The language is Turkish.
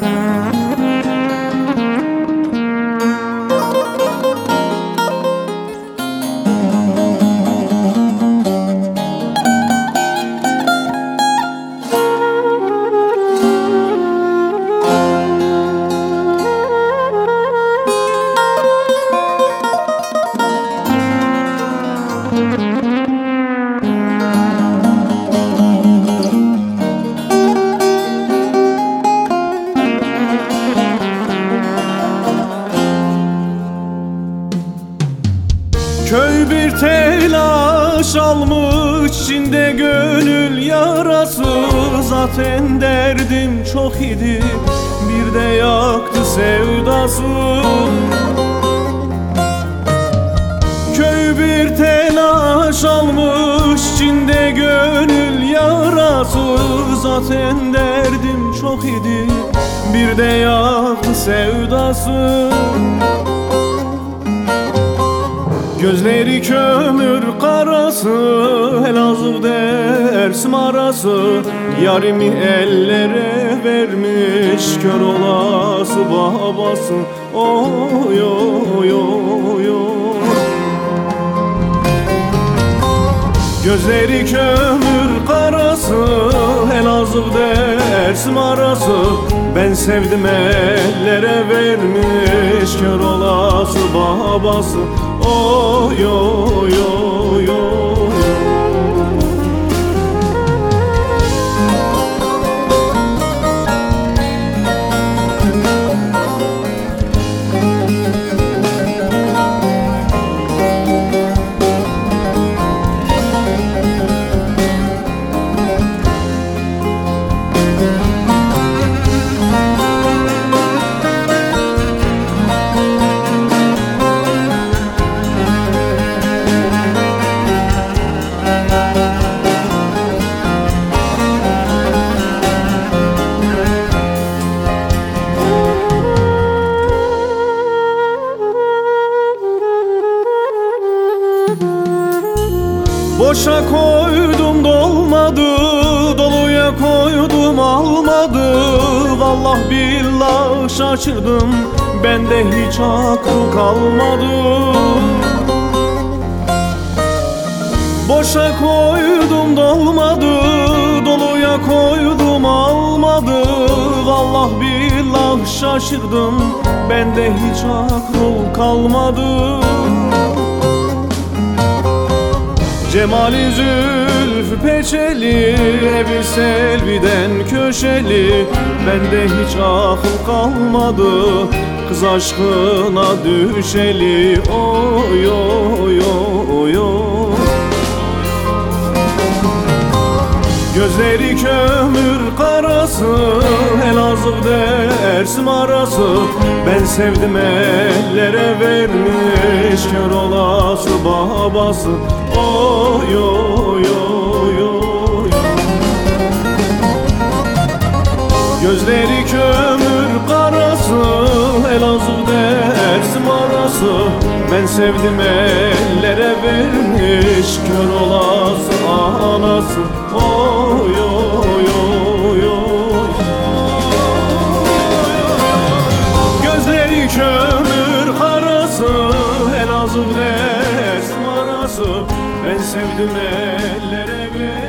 Köy bir telaş almış içinde gönül yarası. Zaten derdim çok idi bir de yaktı sevdası. Köy bir telaş almış içinde gönül yarası. Zaten derdim çok idi bir de yaktı sevdası Gözleri kömür karası Elazığ dersim arası. Yarimi ellere vermiş Kör olası babası. Oy oy oy oy. Gözleri kömür karası Elazığ dersim arası. Ben sevdim ellere vermiş Kör olası babası Oy oy oy Boşa koydum dolmadı. Doluya koydum almadı. Vallah billah şaşırdım. Bende hiç akıl kalmadı. Boşa koydum dolmadı. Doluya koydum almadı. Vallah billah şaşırdım. Bende hiç akıl kalmadı Cemali zülfü peçeli Evi selviden köşeli. Bende hiç akıl kalmadı Kız aşkına düşeli. Oy oy oy oy. Gözleri kömür karası Elazığ dersim arası. Ben sevdim ellere vermiş Kör olası babası. Oy oy oy oy. Gözleri kömür karası. Elazığ dersim arası. Ben sevdim ellere vermiş Kör olası anası. Oy Kömür karası Elazığ Esmarası Ben sevdim ellere beni